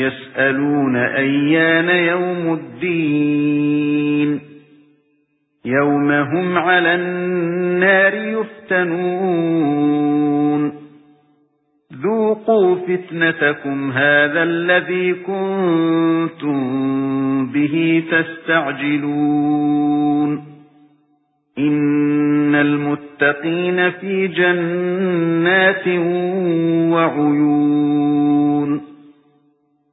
يَسْأَلُونَ أَيَّانَ يَوْمُ الدِّينِ. يَوْمَ هُمْ عَلَى النَّارِ يُفْتَنُونَ. ذُوقُوا فِتْنَتَكُمْ هَذَا الَّذِي كُنتُم بِهِ تَسْتَعْجِلُونَ. إِنَّ الْمُتَّقِينَ فِي جَنَّاتٍ وَعُيُونٍ.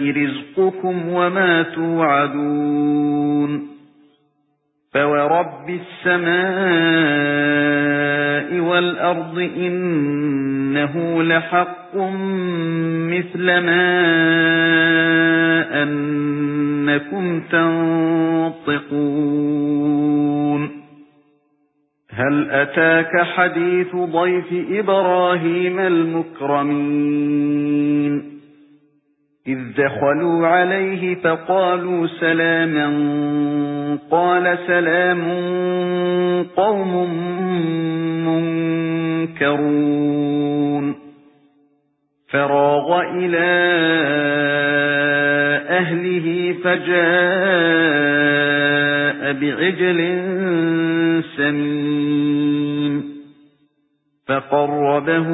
رِزْقُكُمْ وَمَا تُوعَدُونَ فَوَرَبِّ السَّمَاءِ وَالْأَرْضِ إِنَّهُ لَحَقٌّ مِثْلَ مَا أَنَّكُمْ تَنطِقُونَ هَلْ أَتَاكَ حَدِيثُ ضَيْفِ إِبْرَاهِيمَ الْمُكْرَمِينَ إِذْ دَخَلُوا عَلَيْهِ فَقَالُوا سَلَامًا قَالَ سَلَامٌ قَوْمٌ مُنكَرُونَ. فَرَاغَ إِلَى أَهْلِهِ فَجَاءَ بِعِجْلٍ سَمِينٍ فَقَرَّبَهُ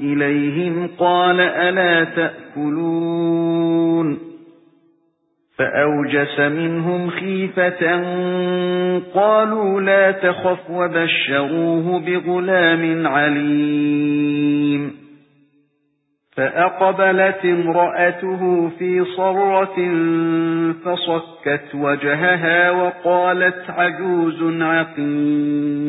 إِلَيْهِمْ قَالَ أَلَا تَأْكُلُونَ فَأَوْجَسَ مِنْهُمْ خِيفَةً قَالُوا لَا تَخَفْ وَبَشَّرُوهُ بِغُلَامٍ عَلِيمٍ فَأَقْبَلَتِ امْرَأَتُهُ فِي صَرَّةٍ فَصَكَّتْ وَجْهَهَا وَقَالَتْ عَجُوزٌ عَقِيمٌ